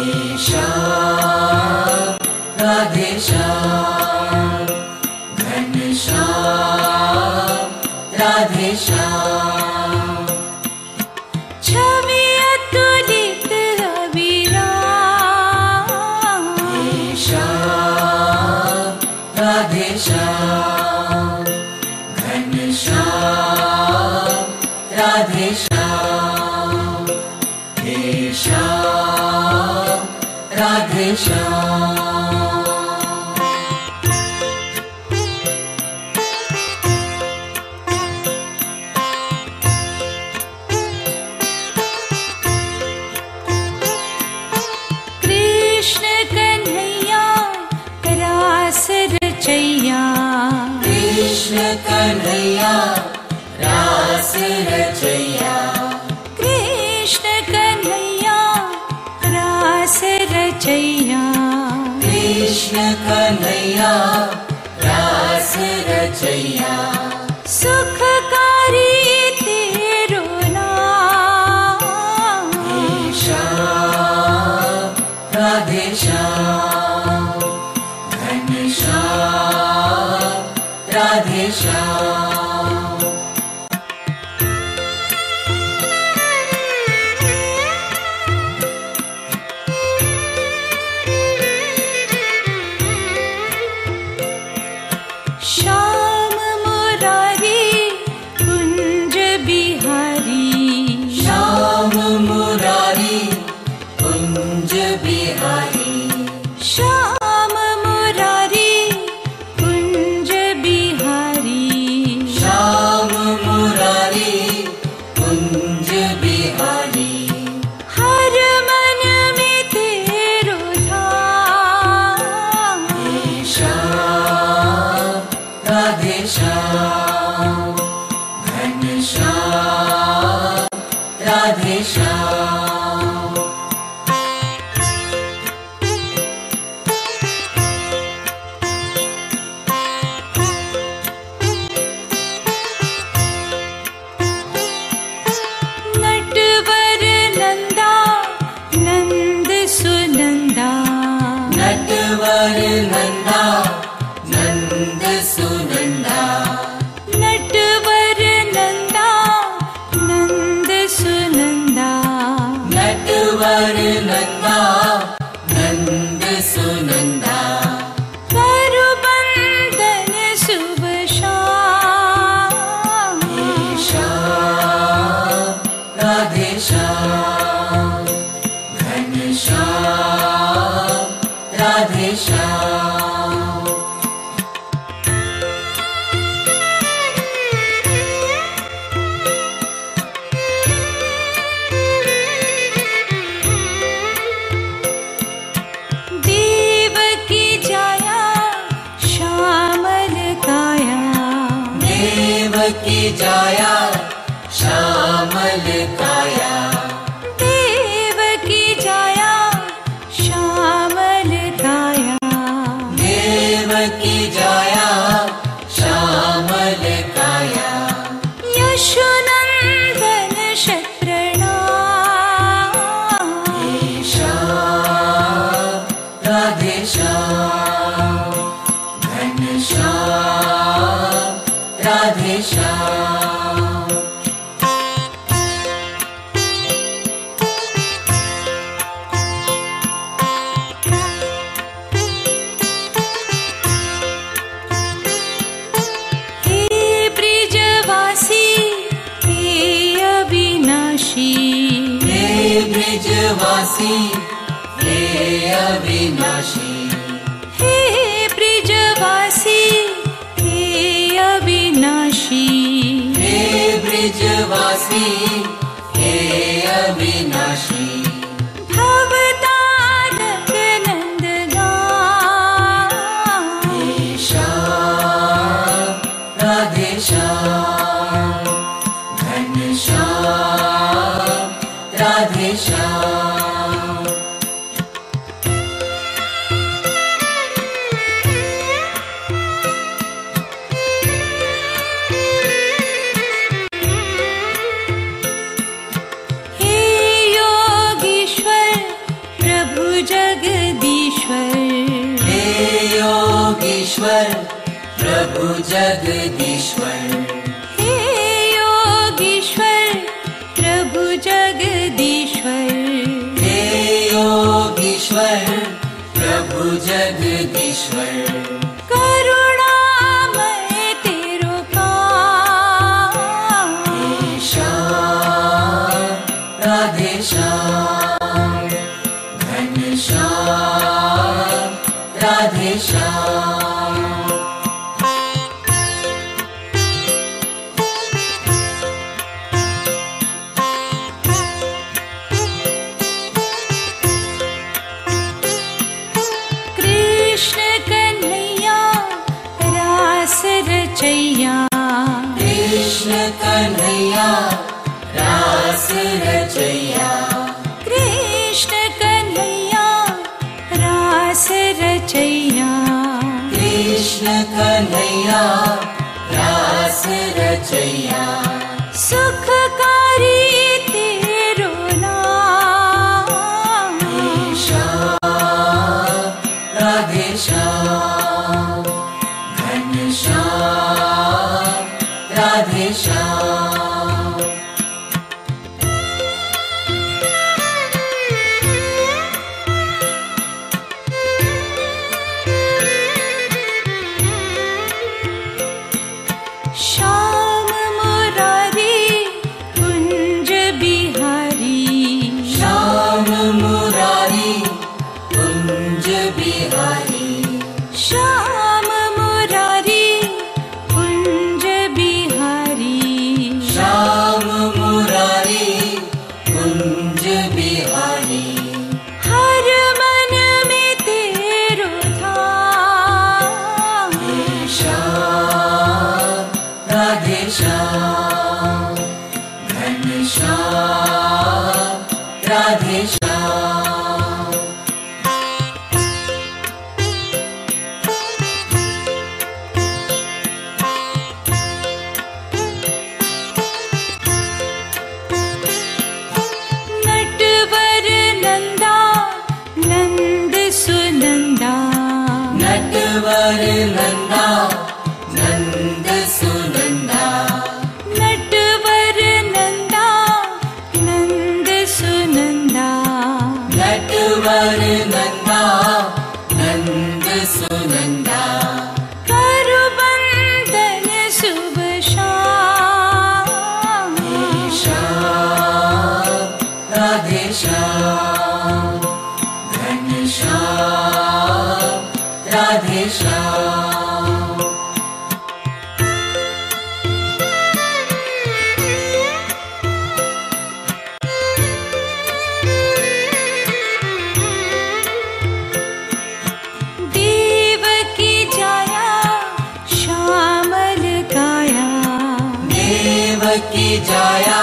एष देश 这样。तेजवासी हे अविनाशी। जगदीश्वर। हे योगीश्वर प्रभु जगदीश्वर। हे योगीश्वर प्रभु जगदीश्वर। हे योगीश्वर प्रभु जगदीश्वर। कृष्ण कहैया रासचया कृष्ण कहैयास रच حسنتين Bye. Jaya